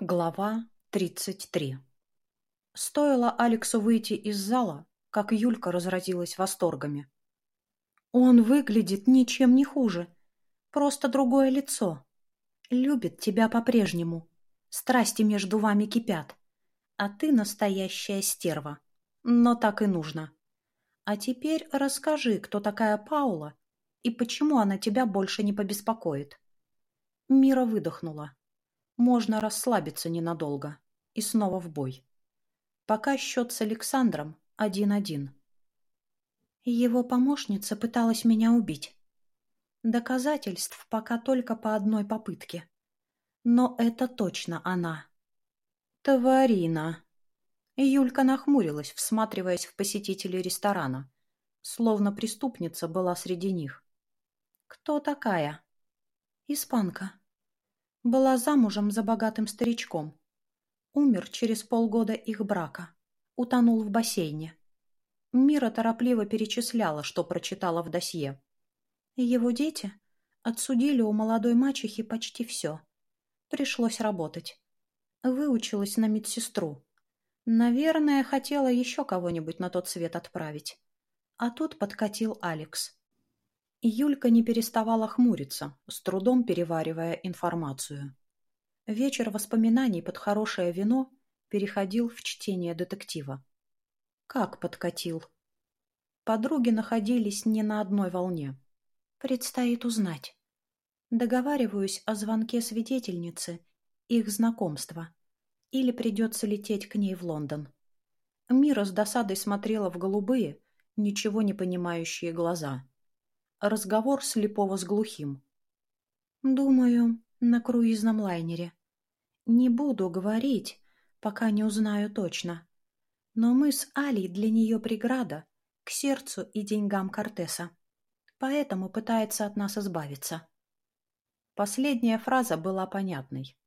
Глава 33 Стоило Алексу выйти из зала, как Юлька разразилась восторгами. «Он выглядит ничем не хуже. Просто другое лицо. Любит тебя по-прежнему. Страсти между вами кипят. А ты настоящая стерва. Но так и нужно. А теперь расскажи, кто такая Паула и почему она тебя больше не побеспокоит». Мира выдохнула. Можно расслабиться ненадолго. И снова в бой. Пока счет с Александром один-один. Его помощница пыталась меня убить. Доказательств пока только по одной попытке. Но это точно она. Тварина. Юлька нахмурилась, всматриваясь в посетителей ресторана. Словно преступница была среди них. Кто такая? Испанка. Была замужем за богатым старичком. Умер через полгода их брака. Утонул в бассейне. Мира торопливо перечисляла, что прочитала в досье. Его дети отсудили у молодой мачехи почти все. Пришлось работать. Выучилась на медсестру. Наверное, хотела еще кого-нибудь на тот свет отправить. А тут подкатил Алекс. Юлька не переставала хмуриться, с трудом переваривая информацию. Вечер воспоминаний под хорошее вино переходил в чтение детектива. Как подкатил? Подруги находились не на одной волне. Предстоит узнать. Договариваюсь о звонке свидетельницы, их знакомства. Или придется лететь к ней в Лондон. Мира с досадой смотрела в голубые, ничего не понимающие глаза. Разговор слепого с глухим. Думаю, на круизном лайнере. Не буду говорить, пока не узнаю точно. Но мы с Алей для нее преграда к сердцу и деньгам Кортеса. Поэтому пытается от нас избавиться. Последняя фраза была понятной.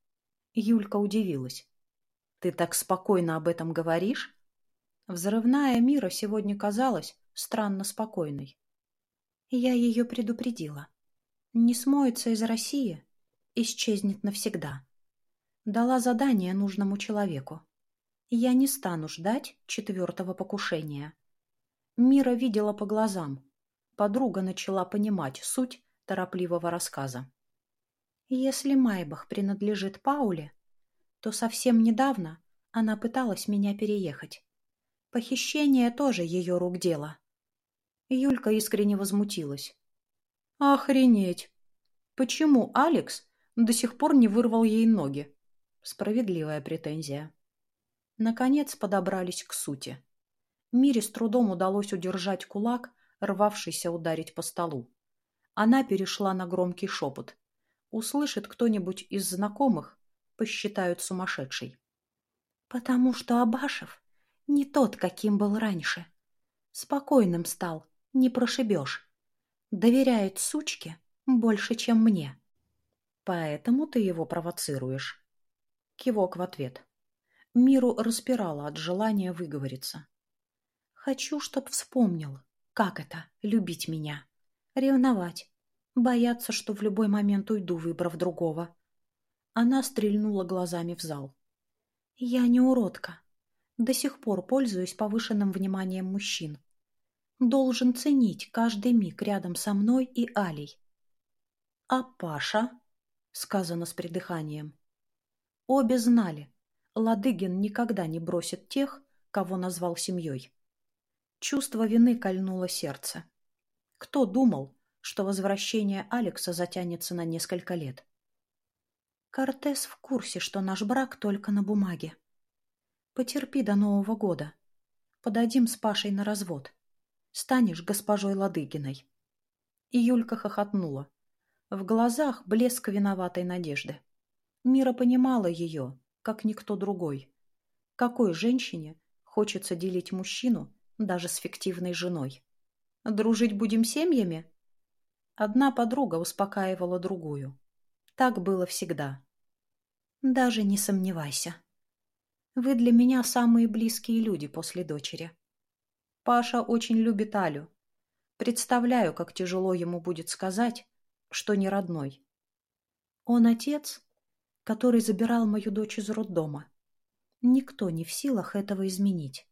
Юлька удивилась. «Ты так спокойно об этом говоришь?» Взрывная мира сегодня казалась странно спокойной. Я ее предупредила. Не смоется из России, исчезнет навсегда. Дала задание нужному человеку. Я не стану ждать четвертого покушения. Мира видела по глазам. Подруга начала понимать суть торопливого рассказа. Если Майбах принадлежит Пауле, то совсем недавно она пыталась меня переехать. Похищение тоже ее рук дело. Юлька искренне возмутилась. «Охренеть! Почему Алекс до сих пор не вырвал ей ноги?» Справедливая претензия. Наконец подобрались к сути. Мире с трудом удалось удержать кулак, рвавшийся ударить по столу. Она перешла на громкий шепот. Услышит кто-нибудь из знакомых, посчитают сумасшедшей. «Потому что Абашев не тот, каким был раньше. Спокойным стал, не прошибешь. Доверяет сучке больше, чем мне. Поэтому ты его провоцируешь. Кивок в ответ. Миру распирала от желания выговориться. Хочу, чтоб вспомнил, как это — любить меня. Ревновать. Бояться, что в любой момент уйду, выбрав другого. Она стрельнула глазами в зал. Я не уродка. До сих пор пользуюсь повышенным вниманием мужчин должен ценить каждый миг рядом со мной и Алей. «А Паша?» — сказано с придыханием. Обе знали, Ладыгин никогда не бросит тех, кого назвал семьей. Чувство вины кольнуло сердце. Кто думал, что возвращение Алекса затянется на несколько лет? Кортес в курсе, что наш брак только на бумаге. Потерпи до Нового года. Подадим с Пашей на развод станешь госпожой Ладыгиной. И Юлька хохотнула. В глазах блеск виноватой надежды. Мира понимала ее, как никто другой. Какой женщине хочется делить мужчину даже с фиктивной женой? Дружить будем семьями? Одна подруга успокаивала другую. Так было всегда. Даже не сомневайся. Вы для меня самые близкие люди после дочери. Паша очень любит Алю. Представляю, как тяжело ему будет сказать, что не родной. Он отец, который забирал мою дочь из роддома. Никто не в силах этого изменить.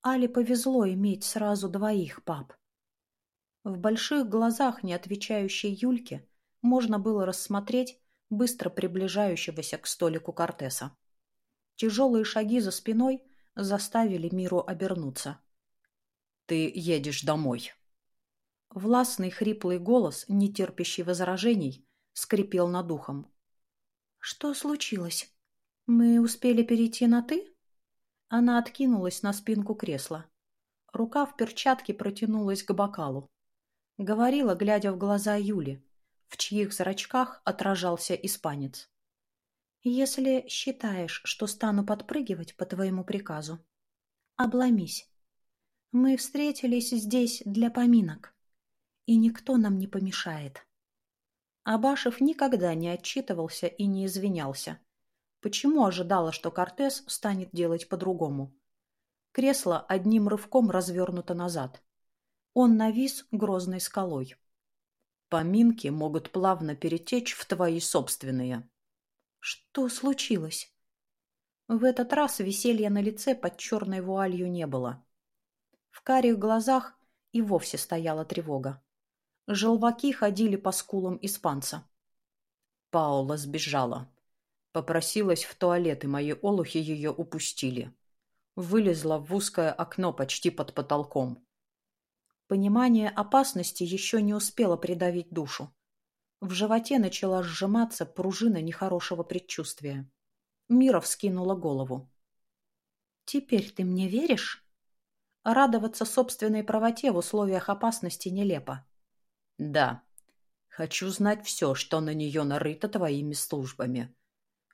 Али повезло иметь сразу двоих пап. В больших глазах, не отвечающей Юльке, можно было рассмотреть быстро приближающегося к столику Кортеса. Тяжелые шаги за спиной заставили Миру обернуться. «Ты едешь домой». Властный хриплый голос, не терпящий возражений, скрипел над ухом. «Что случилось? Мы успели перейти на «ты»?» Она откинулась на спинку кресла. Рука в перчатке протянулась к бокалу. Говорила, глядя в глаза Юли, в чьих зрачках отражался испанец. «Если считаешь, что стану подпрыгивать по твоему приказу, обломись. Мы встретились здесь для поминок, и никто нам не помешает». Абашев никогда не отчитывался и не извинялся. Почему ожидала, что Кортес станет делать по-другому? Кресло одним рывком развернуто назад. Он навис грозной скалой. Поминки могут плавно перетечь в твои собственные. Что случилось? В этот раз веселья на лице под черной вуалью не было. В карих глазах и вовсе стояла тревога. Желваки ходили по скулам испанца. Паула сбежала. Попросилась в туалет, и мои олухи ее упустили. Вылезла в узкое окно почти под потолком. Понимание опасности еще не успело придавить душу. В животе начала сжиматься пружина нехорошего предчувствия. Мира вскинула голову. «Теперь ты мне веришь?» Радоваться собственной правоте в условиях опасности нелепо. Да. Хочу знать все, что на нее нарыто твоими службами.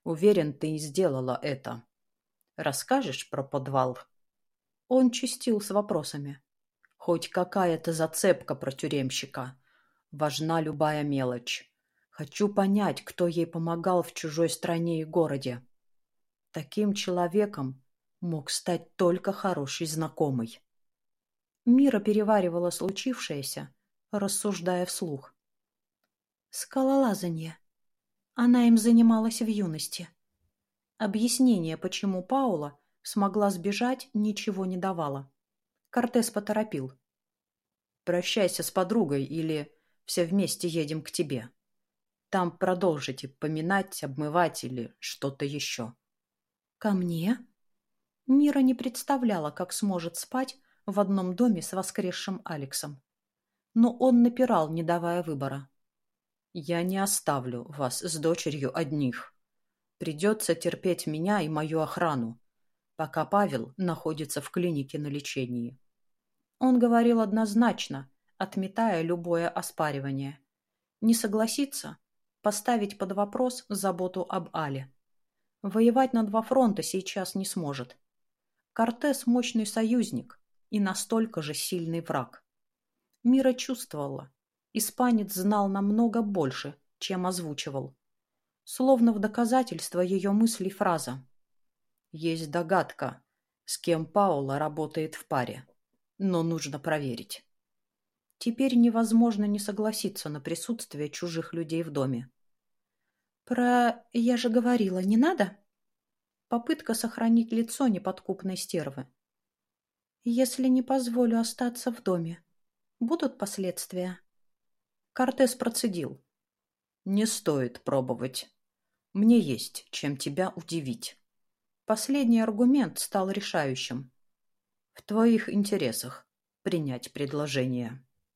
Уверен, ты и сделала это. Расскажешь про подвал? Он чистил с вопросами. Хоть какая-то зацепка про тюремщика. Важна любая мелочь. Хочу понять, кто ей помогал в чужой стране и городе. Таким человеком мог стать только хороший знакомый. Мира переваривала случившееся, рассуждая вслух. Скалолазанье. Она им занималась в юности. Объяснение, почему Паула смогла сбежать, ничего не давало. Кортес поторопил. «Прощайся с подругой или все вместе едем к тебе. Там продолжите поминать, обмывать или что-то еще». «Ко мне?» Мира не представляла, как сможет спать в одном доме с воскресшим Алексом но он напирал, не давая выбора. «Я не оставлю вас с дочерью одних. Придется терпеть меня и мою охрану, пока Павел находится в клинике на лечении». Он говорил однозначно, отметая любое оспаривание. Не согласиться – поставить под вопрос заботу об Але. Воевать на два фронта сейчас не сможет. Кортес – мощный союзник и настолько же сильный враг. Мира чувствовала. Испанец знал намного больше, чем озвучивал. Словно в доказательство ее мыслей фраза. Есть догадка, с кем Паула работает в паре, но нужно проверить. Теперь невозможно не согласиться на присутствие чужих людей в доме. Про «я же говорила, не надо?» Попытка сохранить лицо неподкупной стервы. «Если не позволю остаться в доме, Будут последствия. Кортес процедил. Не стоит пробовать. Мне есть, чем тебя удивить. Последний аргумент стал решающим. В твоих интересах принять предложение.